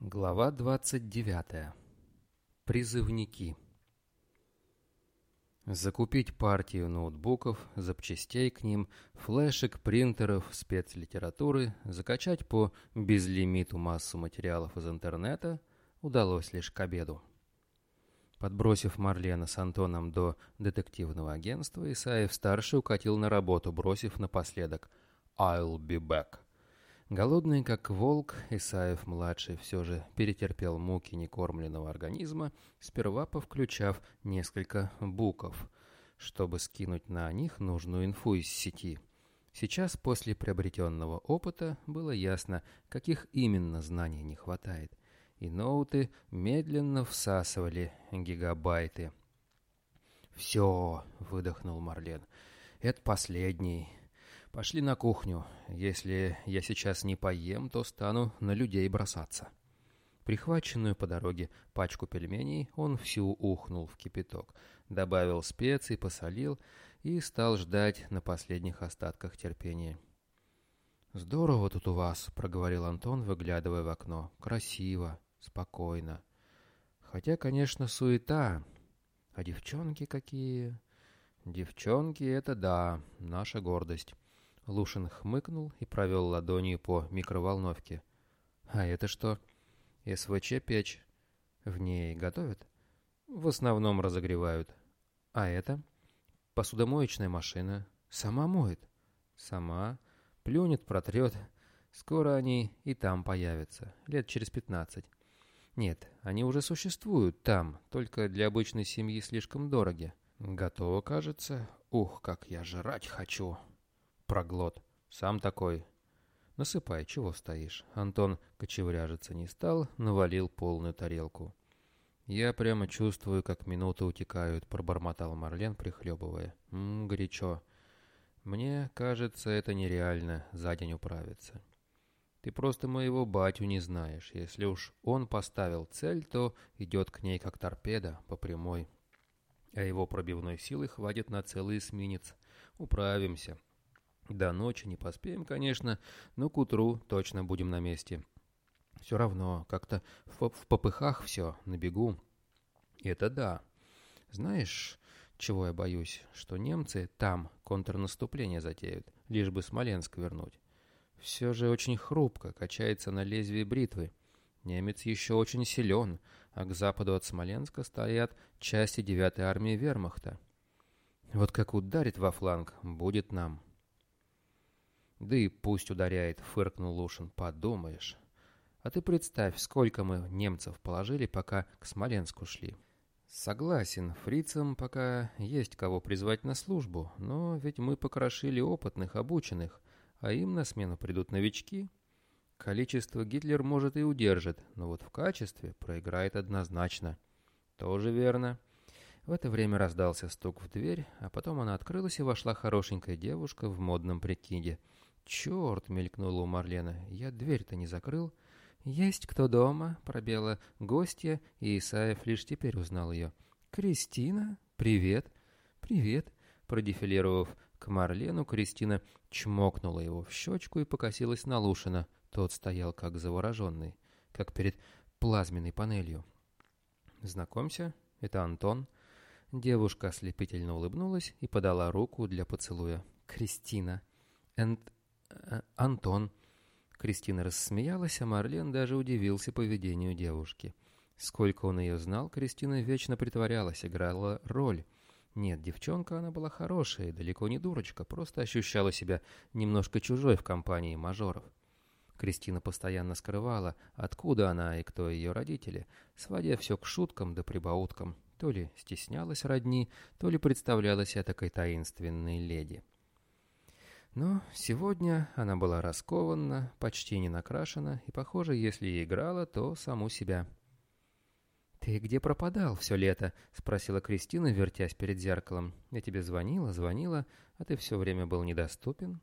Глава 29. Призывники. Закупить партию ноутбуков, запчастей к ним, флешек, принтеров, спецлитературы, закачать по безлимиту массу материалов из интернета удалось лишь к обеду. Подбросив Марлена с Антоном до детективного агентства, Исаев-старший укатил на работу, бросив напоследок «I'll be back». Голодный как волк, Исаев-младший все же перетерпел муки некормленного организма, сперва повключав несколько буков, чтобы скинуть на них нужную инфу из сети. Сейчас, после приобретенного опыта, было ясно, каких именно знаний не хватает, и ноуты медленно всасывали гигабайты. «Все», — выдохнул Марлен, — «это последний». Пошли на кухню. Если я сейчас не поем, то стану на людей бросаться. Прихваченную по дороге пачку пельменей он всю ухнул в кипяток, добавил специй, посолил и стал ждать на последних остатках терпения. «Здорово тут у вас», — проговорил Антон, выглядывая в окно. «Красиво, спокойно. Хотя, конечно, суета. А девчонки какие...» «Девчонки — это да, наша гордость». Лушин хмыкнул и провел ладонью по микроволновке. «А это что?» «СВЧ-печь. В ней готовят?» «В основном разогревают». «А это?» «Посудомоечная машина. Сама моет?» «Сама. Плюнет, протрет. Скоро они и там появятся. Лет через пятнадцать». «Нет, они уже существуют там, только для обычной семьи слишком дороги». «Готово, кажется. Ух, как я жрать хочу!» Проглот. Сам такой. Насыпай, чего стоишь? Антон кочевряжиться не стал, навалил полную тарелку. Я прямо чувствую, как минуты утекают, пробормотал Марлен, прихлебывая. Ммм, горячо. Мне кажется, это нереально за день управиться. Ты просто моего батю не знаешь. Если уж он поставил цель, то идет к ней как торпеда, по прямой. А его пробивной силы хватит на целый эсминец. Управимся. До ночи не поспеем, конечно, но к утру точно будем на месте. Все равно, как-то в, в попыхах все, на бегу. Это да. Знаешь, чего я боюсь? Что немцы там контрнаступление затеют, лишь бы Смоленск вернуть. Все же очень хрупко, качается на лезвии бритвы. Немец еще очень силен, а к западу от Смоленска стоят части 9-й армии вермахта. Вот как ударит во фланг, будет нам. «Да и пусть ударяет», — фыркнул Лушин. «Подумаешь. А ты представь, сколько мы немцев положили, пока к Смоленску шли». «Согласен, фрицам пока есть кого призвать на службу, но ведь мы покрошили опытных, обученных, а им на смену придут новички. Количество Гитлер может и удержит, но вот в качестве проиграет однозначно». «Тоже верно». В это время раздался стук в дверь, а потом она открылась и вошла хорошенькая девушка в модном прикиде — «Черт!» — мелькнула у Марлена. «Я дверь-то не закрыл». «Есть кто дома?» — пробела гостья, и Исаев лишь теперь узнал ее. «Кристина? Привет!» «Привет!» Продефилировав к Марлену, Кристина чмокнула его в щечку и покосилась на Лушина. Тот стоял как завороженный, как перед плазменной панелью. «Знакомься, это Антон». Девушка ослепительно улыбнулась и подала руку для поцелуя. «Кристина». «And Антон». Кристина рассмеялась, а Марлен даже удивился поведению девушки. Сколько он ее знал, Кристина вечно притворялась, играла роль. Нет, девчонка она была хорошая, далеко не дурочка, просто ощущала себя немножко чужой в компании мажоров. Кристина постоянно скрывала, откуда она и кто ее родители, сводя все к шуткам да прибауткам. То ли стеснялась родни, то ли представлялась такой таинственной леди. Но сегодня она была раскована, почти не накрашена, и, похоже, если и играла, то саму себя. «Ты где пропадал все лето?» — спросила Кристина, вертясь перед зеркалом. «Я тебе звонила, звонила, а ты все время был недоступен».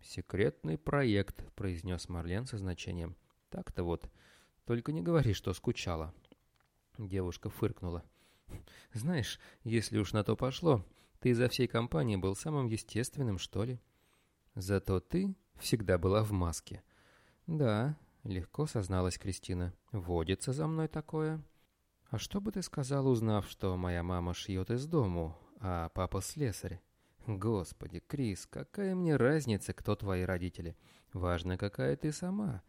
«Секретный проект», — произнес Марлен со значением. «Так-то вот. Только не говори, что скучала». Девушка фыркнула. «Знаешь, если уж на то пошло, ты изо всей компании был самым естественным, что ли?» Зато ты всегда была в маске. Да, легко созналась Кристина. «Водится за мной такое?» «А что бы ты сказал, узнав, что моя мама шьет из дому, а папа слесарь?» «Господи, Крис, какая мне разница, кто твои родители? Важно, какая ты сама.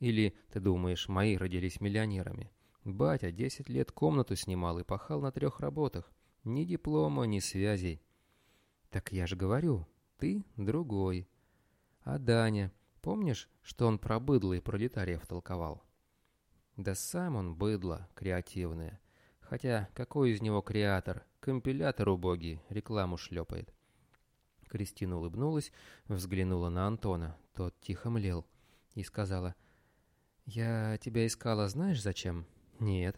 Или, ты думаешь, мои родились миллионерами? Батя десять лет комнату снимал и пахал на трех работах. Ни диплома, ни связей. Так я же говорю, ты другой. А Даня, помнишь, что он про быдло и пролетариев толковал? Да сам он быдло, креативное. Хотя какой из него креатор? Компилятор убогий, рекламу шлепает. Кристина улыбнулась, взглянула на Антона. Тот тихо млел и сказала, «Я тебя искала знаешь зачем?» «Нет.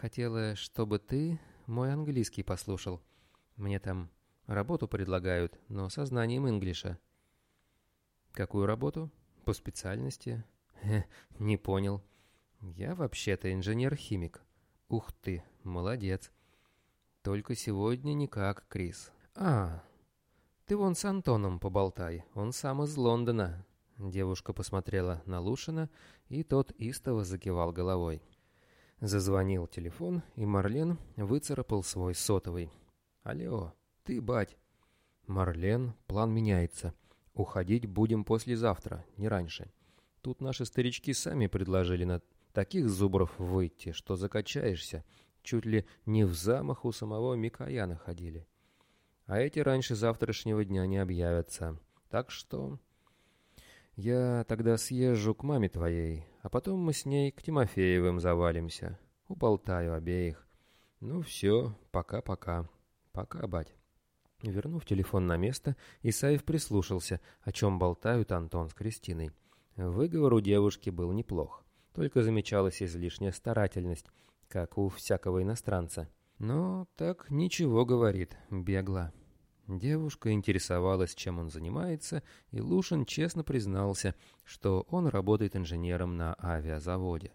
Хотела, чтобы ты мой английский послушал. Мне там работу предлагают, но со знанием инглиша». «Какую работу? По специальности?» «Не понял. Я вообще-то инженер-химик». «Ух ты, молодец. Только сегодня никак, Крис». «А, ты вон с Антоном поболтай, он сам из Лондона». Девушка посмотрела на Лушина, и тот истово закивал головой. Зазвонил телефон, и Марлен выцарапал свой сотовый. «Алло, ты, бать!» «Марлен, план меняется. Уходить будем послезавтра, не раньше. Тут наши старички сами предложили на таких зубров выйти, что закачаешься. Чуть ли не в замах у самого Микояна ходили. А эти раньше завтрашнего дня не объявятся. Так что я тогда съезжу к маме твоей, а потом мы с ней к Тимофеевым завалимся. Уболтаю обеих. Ну все, пока-пока. Пока, бать. Вернув телефон на место, Исаев прислушался, о чем болтают Антон с Кристиной. Выговор у девушки был неплох, только замечалась излишняя старательность, как у всякого иностранца. Но так ничего говорит, бегла. Девушка интересовалась, чем он занимается, и Лушин честно признался, что он работает инженером на авиазаводе.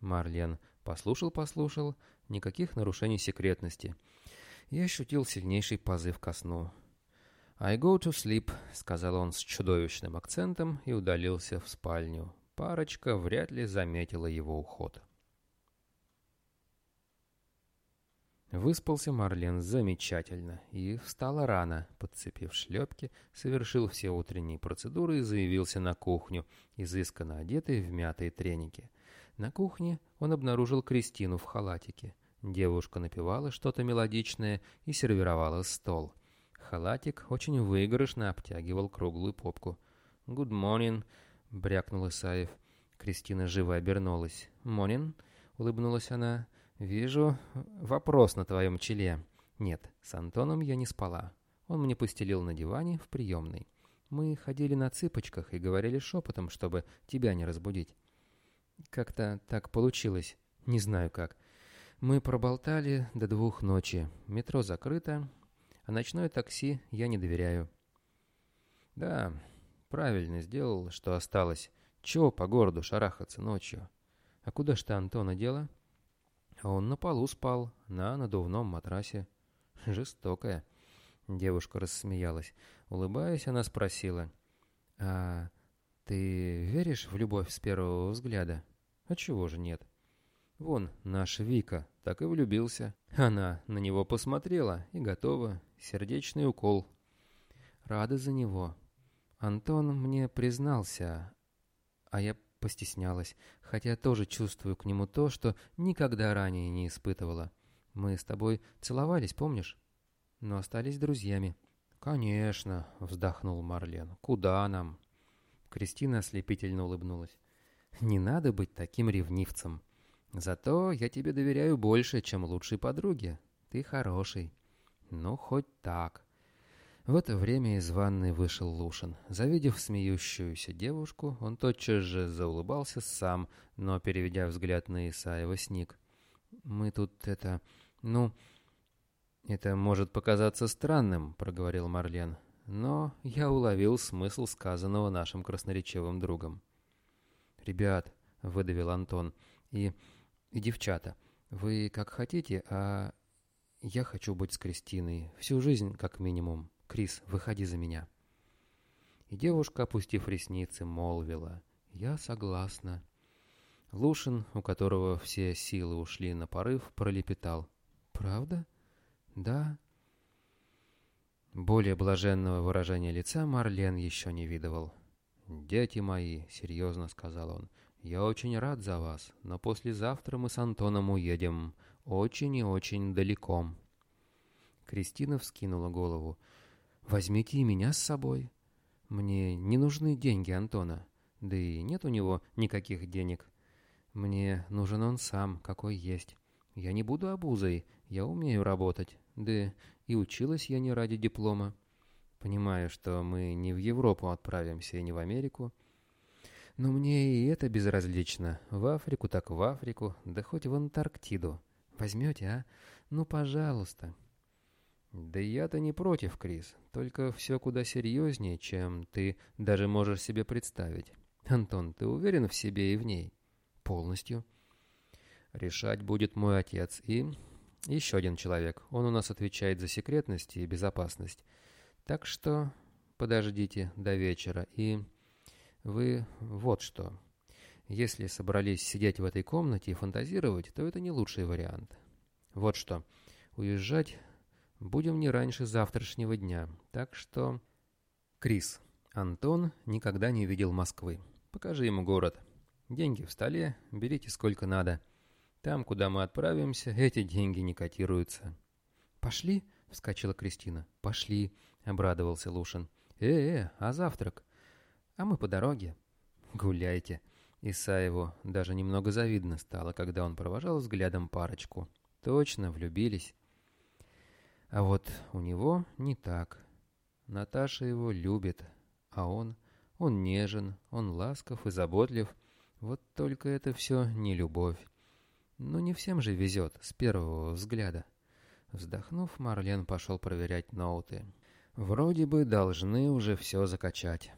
Марлен послушал-послушал, никаких нарушений секретности, и ощутил сильнейший позыв ко сну. «I go to sleep», — сказал он с чудовищным акцентом и удалился в спальню. Парочка вряд ли заметила его уход. Выспался Марлен замечательно и встала рано, подцепив шлепки, совершил все утренние процедуры и заявился на кухню, изысканно одетый в мятые треники. На кухне он обнаружил Кристину в халатике. Девушка напевала что-то мелодичное и сервировала стол. Халатик очень выигрышно обтягивал круглую попку. «Good morning», — брякнул Исаев. Кристина живо обернулась. «Morning», — улыбнулась она. «Вижу вопрос на твоем челе». «Нет, с Антоном я не спала. Он мне постелил на диване в приемной. Мы ходили на цыпочках и говорили шепотом, чтобы тебя не разбудить. Как-то так получилось. Не знаю как. Мы проболтали до двух ночи. Метро закрыто, а ночное такси я не доверяю». «Да, правильно сделал, что осталось. Чего по городу шарахаться ночью? А куда ж ты Антона дела?» А он на полу спал, на надувном матрасе. Жестокая. Девушка рассмеялась. Улыбаясь, она спросила. «А ты веришь в любовь с первого взгляда?» «А чего же нет?» «Вон, наша Вика так и влюбился. Она на него посмотрела и готова. Сердечный укол. Рада за него. Антон мне признался, а я постеснялась, хотя тоже чувствую к нему то, что никогда ранее не испытывала. Мы с тобой целовались, помнишь? Но остались друзьями. «Конечно», — вздохнул Марлен. «Куда нам?» Кристина ослепительно улыбнулась. «Не надо быть таким ревнивцем. Зато я тебе доверяю больше, чем лучшей подруге. Ты хороший. Ну, хоть так». В это время из ванной вышел Лушин. Завидев смеющуюся девушку, он тотчас же заулыбался сам, но, переведя взгляд на Исаева, сник. «Мы тут это... ну...» «Это может показаться странным», — проговорил Марлен, «но я уловил смысл сказанного нашим красноречивым другом». «Ребят», — выдавил Антон, — «и... девчата, вы как хотите, а я хочу быть с Кристиной всю жизнь как минимум». «Крис, выходи за меня». И девушка, опустив ресницы, молвила, «Я согласна». Лушин, у которого все силы ушли на порыв, пролепетал. «Правда? Да?» Более блаженного выражения лица Марлен еще не видывал. «Дети мои», — серьезно сказал он, — «я очень рад за вас, но послезавтра мы с Антоном уедем очень и очень далеко». Кристина вскинула голову. «Возьмите и меня с собой. Мне не нужны деньги Антона, да и нет у него никаких денег. Мне нужен он сам, какой есть. Я не буду обузой, я умею работать, да и училась я не ради диплома. Понимаю, что мы не в Европу отправимся и не в Америку. Но мне и это безразлично. В Африку так в Африку, да хоть в Антарктиду. Возьмете, а? Ну, пожалуйста. Да я-то не против, Крис. Только все куда серьезнее, чем ты даже можешь себе представить. Антон, ты уверен в себе и в ней? Полностью. Решать будет мой отец и еще один человек. Он у нас отвечает за секретность и безопасность. Так что подождите до вечера. И вы вот что. Если собрались сидеть в этой комнате и фантазировать, то это не лучший вариант. Вот что. Уезжать будем не раньше завтрашнего дня. Так что... Крис. Антон никогда не видел Москвы. Покажи ему город. Деньги в столе, берите сколько надо. Там, куда мы отправимся, эти деньги не котируются». «Пошли?» — вскочила Кристина. «Пошли», — обрадовался Лушин. «Э-э, а завтрак?» «А мы по дороге». «Гуляйте». Исаеву даже немного завидно стало, когда он провожал взглядом парочку. Точно, влюбились. А вот у него не так. Наташа его любит, а он... Он нежен, он ласков и заботлив. Вот только это все не любовь. Но не всем же везет с первого взгляда. Вздохнув, Марлен пошел проверять ноуты. Вроде бы должны уже все закачать.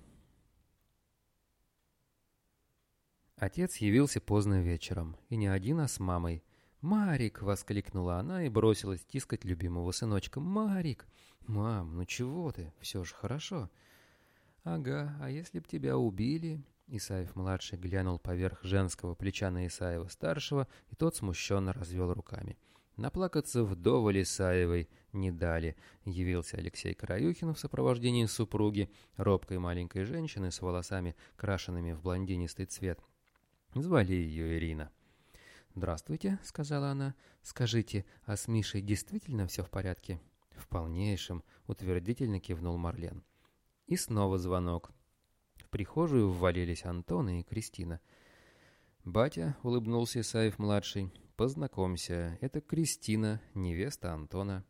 Отец явился поздно вечером, и не один, а с мамой. «Марик!» — воскликнула она и бросилась тискать любимого сыночка. «Марик! Мам, ну чего ты? Все же хорошо!» «Ага, а если б тебя убили?» Исаев-младший глянул поверх женского плеча на Исаева-старшего, и тот смущенно развел руками. Наплакаться вдоволь Исаевой не дали. Явился Алексей Караюхин в сопровождении супруги, робкой маленькой женщины с волосами, крашенными в блондинистый цвет. Звали ее Ирина. «Здравствуйте», — сказала она. «Скажите, а с Мишей действительно все в порядке?» «В полнейшем», — утвердительно кивнул Марлен. И снова звонок. В прихожую ввалились Антон и Кристина. «Батя», — улыбнулся Исаев-младший, — «познакомься, это Кристина, невеста Антона.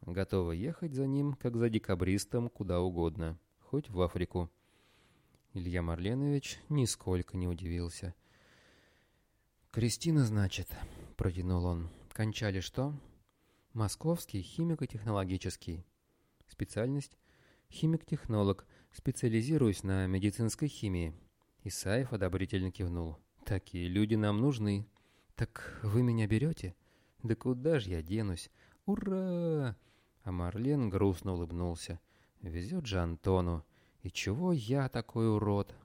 Готова ехать за ним, как за декабристом, куда угодно, хоть в Африку». Илья Марленович нисколько не удивился. «Кристина, значит», — протянул он. «Кончали что?» «Московский химико-технологический». «Специальность?» «Химик-технолог. Специализируюсь на медицинской химии». Исаев одобрительно кивнул. «Такие люди нам нужны». «Так вы меня берете?» «Да куда же я денусь?» «Ура!» А Марлен грустно улыбнулся. «Везет же Антону. И чего я такой урод?»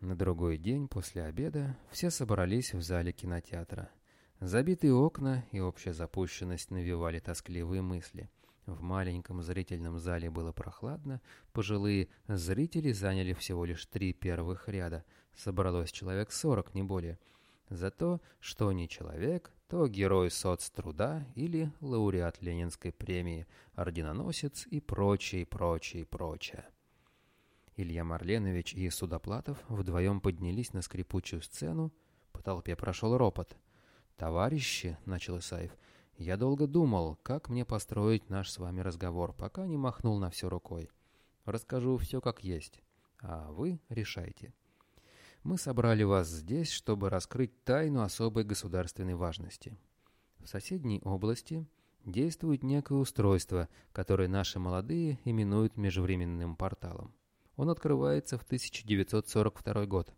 На другой день после обеда все собрались в зале кинотеатра. Забитые окна и общая запущенность навевали тоскливые мысли. В маленьком зрительном зале было прохладно, пожилые зрители заняли всего лишь три первых ряда, собралось человек сорок, не более. Зато, что не человек, то герой соцтруда или лауреат Ленинской премии, орденоносец и прочее, прочее, прочее. Илья Марленович и Судоплатов вдвоем поднялись на скрипучую сцену, по толпе прошел ропот. «Товарищи», — начал Исаев, — я долго думал, как мне построить наш с вами разговор, пока не махнул на все рукой. Расскажу все как есть, а вы решайте. Мы собрали вас здесь, чтобы раскрыть тайну особой государственной важности. В соседней области действует некое устройство, которое наши молодые именуют межвременным порталом. Он открывается в 1942 год.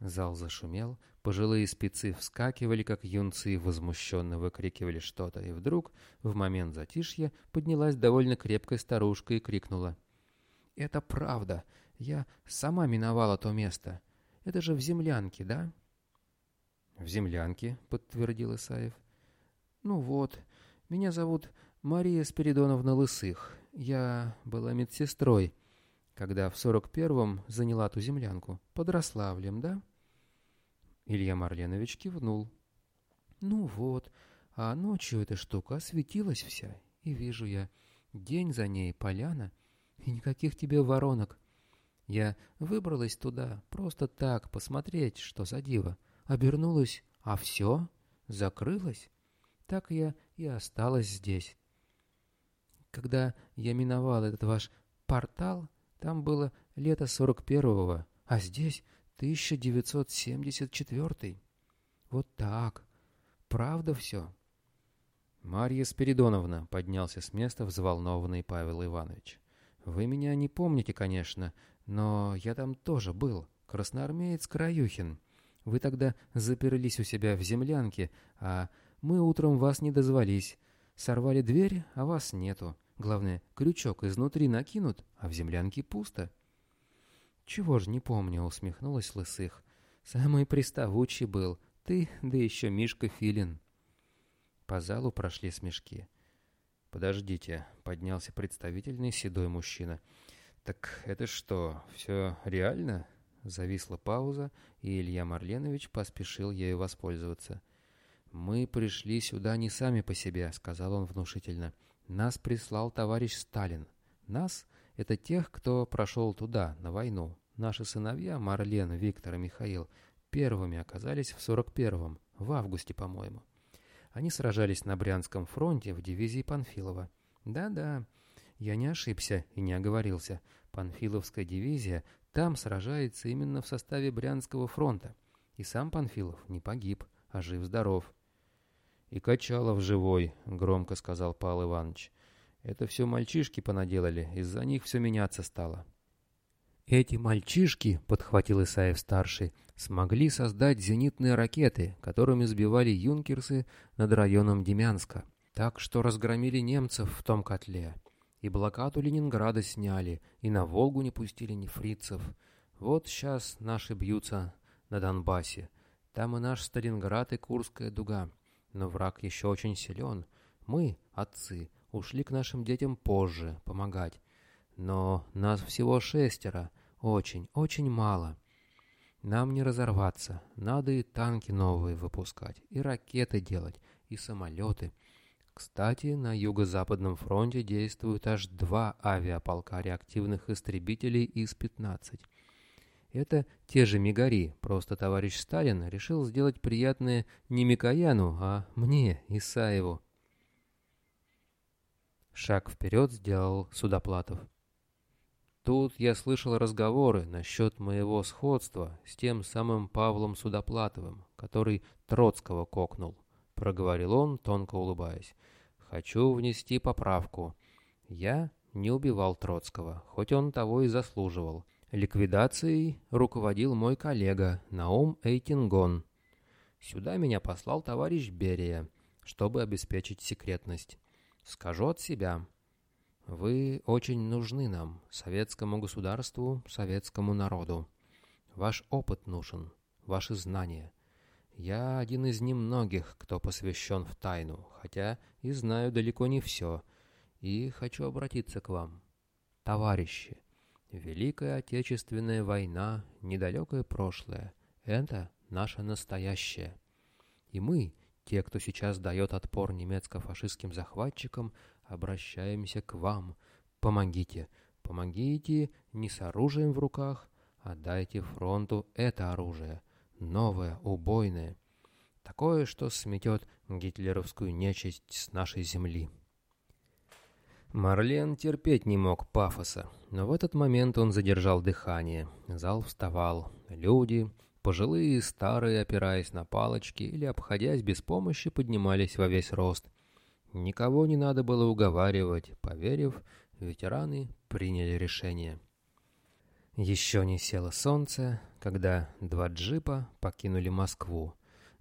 Зал зашумел, пожилые спецы вскакивали, как юнцы, возмущенно выкрикивали что-то, и вдруг, в момент затишья, поднялась довольно крепкая старушка и крикнула. Это правда. Я сама миновала то место. Это же в землянке, да? В землянке, подтвердил Исаев. Ну вот, меня зовут Мария Спиридоновна Лысых. Я была медсестрой, когда в сорок первом заняла ту землянку. Под Рославлем, да? Илья Марленович кивнул. Ну вот, а ночью эта штука осветилась вся, и вижу я, день за ней поляна, и никаких тебе воронок. Я выбралась туда просто так, посмотреть, что за диво. Обернулась, а все, закрылось. Так я и осталась здесь. Когда я миновал этот ваш портал, там было лето сорок первого, а здесь 1974. Вот так. Правда все? Марья Спиридоновна поднялся с места взволнованный Павел Иванович. Вы меня не помните, конечно, но я там тоже был, красноармеец Краюхин. Вы тогда заперлись у себя в землянке, а мы утром вас не дозвались. Сорвали дверь, а вас нету. Главное, крючок изнутри накинут, а в землянке пусто. «Чего ж не помню», — усмехнулась Лысых. «Самый приставучий был. Ты, да еще Мишка Филин». По залу прошли смешки. «Подождите», — поднялся представительный седой мужчина. «Так это что, все реально?» Зависла пауза, и Илья Марленович поспешил ею воспользоваться. «Мы пришли сюда не сами по себе», — сказал он внушительно. «Нас прислал товарищ Сталин. Нас — это тех, кто прошел туда, на войну. Наши сыновья, Марлен, Виктор и Михаил, первыми оказались в 41-м, в августе, по-моему. Они сражались на Брянском фронте в дивизии Панфилова. Да-да, я не ошибся и не оговорился. Панфиловская дивизия там сражается именно в составе Брянского фронта. И сам Панфилов не погиб, а жив-здоров. «И Качалов живой», — громко сказал Павел Иванович. «Это все мальчишки понаделали, из-за них все меняться стало». «Эти мальчишки», — подхватил Исаев-старший, — «смогли создать зенитные ракеты, которыми сбивали юнкерсы над районом Демянска. Так что разгромили немцев в том котле. И блокаду Ленинграда сняли, и на Волгу не пустили ни фрицев. Вот сейчас наши бьются на Донбассе. Там и наш Сталинград и Курская дуга. Но враг еще очень силен. Мы, отцы, ушли к нашим детям позже, помогать. Но нас всего шестеро. Очень, очень мало. Нам не разорваться. Надо и танки новые выпускать, и ракеты делать, и самолеты. Кстати, на Юго-Западном фронте действуют аж два авиаполка реактивных истребителей ИС-15. Это те же Мигари, просто товарищ Сталин решил сделать приятное не Микояну, а мне, Исаеву. Шаг вперед сделал Судоплатов. Тут я слышал разговоры насчет моего сходства с тем самым Павлом Судоплатовым, который Троцкого кокнул. Проговорил он, тонко улыбаясь. Хочу внести поправку. Я не убивал Троцкого, хоть он того и заслуживал. Ликвидацией руководил мой коллега Наум Эйтингон. Сюда меня послал товарищ Берия, чтобы обеспечить секретность. Скажу от себя. Вы очень нужны нам, советскому государству, советскому народу. Ваш опыт нужен, ваши знания. Я один из немногих, кто посвящен в тайну, хотя и знаю далеко не все, и хочу обратиться к вам. Товарищи, Великая Отечественная война, недалекое прошлое — это наше настоящее. И мы, те, кто сейчас дает отпор немецко-фашистским захватчикам, обращаемся к вам. Помогите, помогите не с оружием в руках, а дайте фронту это оружие, новое, убойное, такое, что сметет гитлеровскую нечисть с нашей земли. Марлен терпеть не мог пафоса, но в этот момент он задержал дыхание. Зал вставал. Люди, пожилые и старые, опираясь на палочки или обходясь без помощи, поднимались во весь рост. Никого не надо было уговаривать. Поверив, ветераны приняли решение. Еще не село солнце, когда два джипа покинули Москву.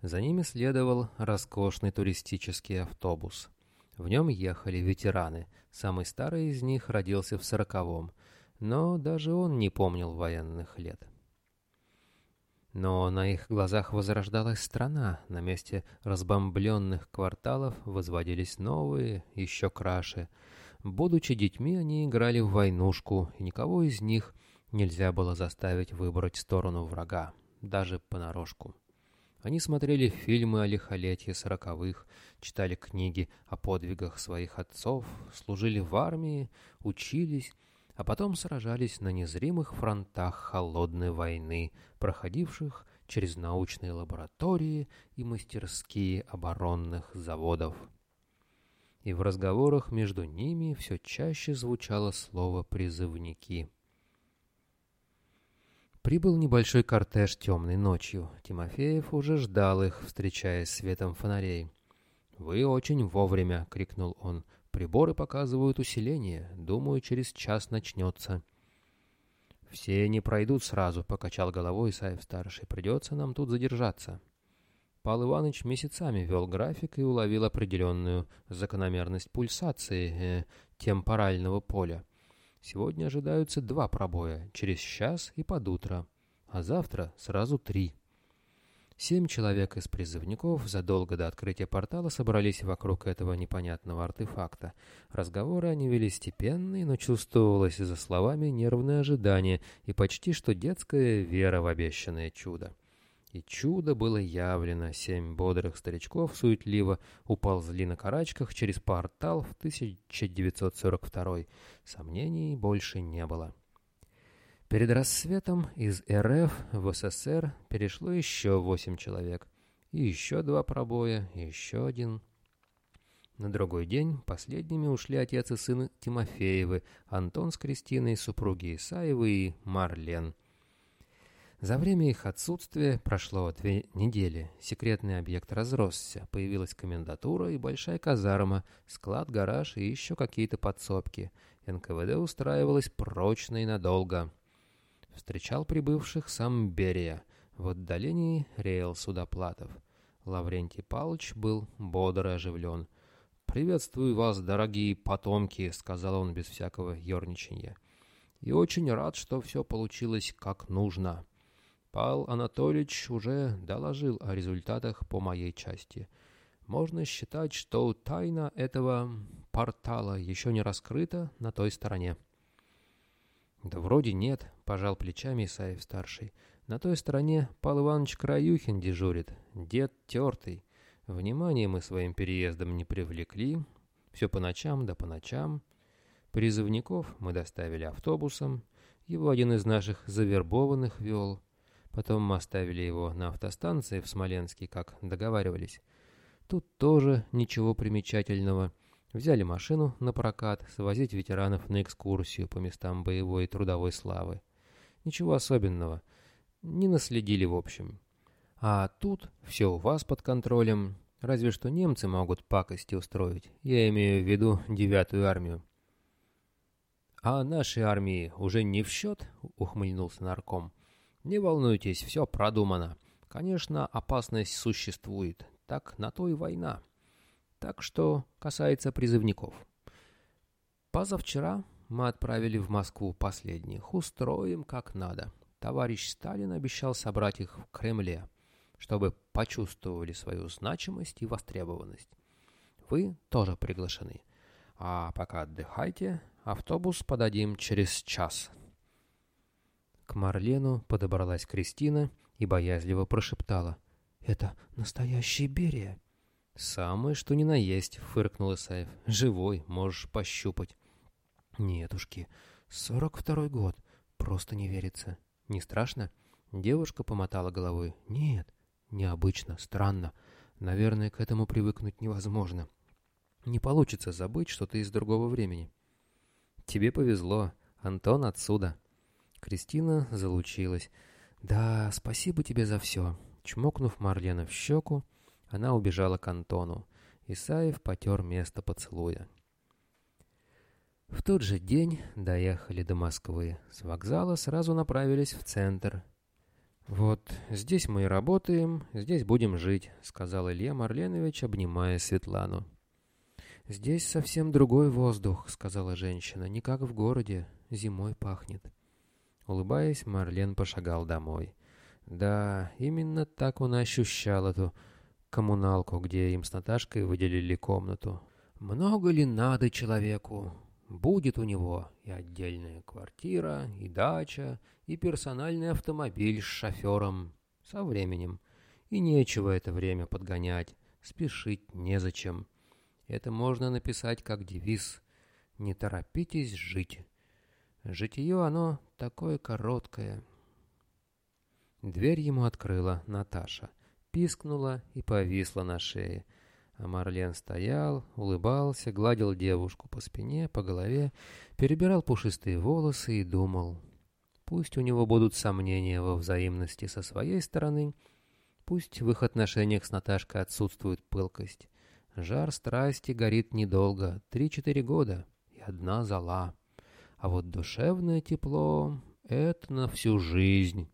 За ними следовал роскошный туристический автобус — в нем ехали ветераны. Самый старый из них родился в сороковом. но даже он не помнил военных лет. Но на их глазах возрождалась страна, на месте разбомбленных кварталов возводились новые, еще краше. Будучи детьми, они играли в войнушку, и никого из них нельзя было заставить выбрать сторону врага, даже понарошку. Они смотрели фильмы о лихолетии сороковых, читали книги о подвигах своих отцов, служили в армии, учились, а потом сражались на незримых фронтах холодной войны, проходивших через научные лаборатории и мастерские оборонных заводов. И в разговорах между ними все чаще звучало слово «призывники». Прибыл небольшой кортеж темной ночью. Тимофеев уже ждал их, встречаясь светом фонарей. «Вы очень вовремя!» — крикнул он. «Приборы показывают усиление. Думаю, через час начнется». «Все не пройдут сразу», — покачал головой Исаев-старший. «Придется нам тут задержаться». Павел Иванович месяцами вел график и уловил определенную закономерность пульсации э, темпорального поля. Сегодня ожидаются два пробоя, через час и под утро, а завтра сразу три. Семь человек из призывников задолго до открытия портала собрались вокруг этого непонятного артефакта. Разговоры они вели степенные, но чувствовалось за словами нервное ожидание и почти что детская вера в обещанное чудо. И чудо было явлено. Семь бодрых старичков суетливо уползли на карачках через портал в 1942 Сомнений больше не было. Перед рассветом из РФ в СССР перешло еще восемь человек. И еще два пробоя, и еще один. На другой день последними ушли отец и сын Тимофеевы, Антон с Кристиной, супруги Исаевы и Марлен. За время их отсутствия прошло две недели. Секретный объект разросся, появилась комендатура и большая казарма, склад, гараж и еще какие-то подсобки. НКВД устраивалась прочно и надолго. Встречал прибывших сам Берия. В отдалении реял Судоплатов. Лаврентий Павлович был бодр и оживлен. «Приветствую вас, дорогие потомки», — сказал он без всякого ерничания. «И очень рад, что все получилось как нужно». Павел Анатольевич уже доложил о результатах по моей части. Можно считать, что тайна этого портала еще не раскрыта на той стороне. «Да вроде нет», — пожал плечами Исаев-старший. «На той стороне Павел Иванович Краюхин дежурит, дед тертый. Внимание мы своим переездом не привлекли, все по ночам да по ночам. Призывников мы доставили автобусом, его один из наших завербованных вел». Потом мы оставили его на автостанции в Смоленске, как договаривались. Тут тоже ничего примечательного. Взяли машину на прокат, свозить ветеранов на экскурсию по местам боевой и трудовой славы. Ничего особенного. Не наследили в общем. А тут все у вас под контролем. Разве что немцы могут пакости устроить. Я имею в виду девятую армию. «А нашей армии уже не в счет?» — ухмыльнулся нарком. Не волнуйтесь, все продумано. Конечно, опасность существует. Так на то и война. Так что касается призывников. Позавчера мы отправили в Москву последних. Устроим как надо. Товарищ Сталин обещал собрать их в Кремле, чтобы почувствовали свою значимость и востребованность. Вы тоже приглашены. А пока отдыхайте, автобус подадим через час. К Марлену подобралась Кристина и боязливо прошептала. «Это настоящий Берия!» «Самое, что ни на есть», — фыркнул Исаев. «Живой, можешь пощупать». «Нетушки, сорок второй год. Просто не верится. Не страшно?» Девушка помотала головой. «Нет, необычно, странно. Наверное, к этому привыкнуть невозможно. Не получится забыть, что ты из другого времени». «Тебе повезло. Антон отсюда». Кристина залучилась. «Да, спасибо тебе за все». Чмокнув Марлена в щеку, она убежала к Антону. Исаев потер место поцелуя. В тот же день доехали до Москвы. С вокзала сразу направились в центр. «Вот здесь мы и работаем, здесь будем жить», — сказал Илья Марленович, обнимая Светлану. «Здесь совсем другой воздух», — сказала женщина, — «не как в городе, зимой пахнет». Улыбаясь, Марлен пошагал домой. Да, именно так он ощущал эту коммуналку, где им с Наташкой выделили комнату. Много ли надо человеку? Будет у него и отдельная квартира, и дача, и персональный автомобиль с шофером. Со временем. И нечего это время подгонять. Спешить незачем. Это можно написать как девиз. Не торопитесь жить. Житие оно такое короткое. Дверь ему открыла Наташа. Пискнула и повисла на шее. А Марлен стоял, улыбался, гладил девушку по спине, по голове, перебирал пушистые волосы и думал. Пусть у него будут сомнения во взаимности со своей стороны, пусть в их отношениях с Наташкой отсутствует пылкость. Жар страсти горит недолго, три-четыре года, и одна зола. А вот душевное тепло — это на всю жизнь.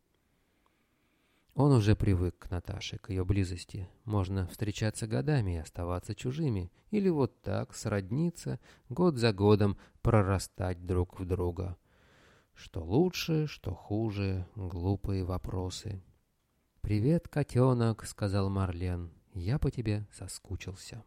Он уже привык к Наташе, к ее близости. Можно встречаться годами и оставаться чужими, или вот так сродниться, год за годом прорастать друг в друга. Что лучше, что хуже, глупые вопросы. «Привет, котенок», — сказал Марлен, — «я по тебе соскучился».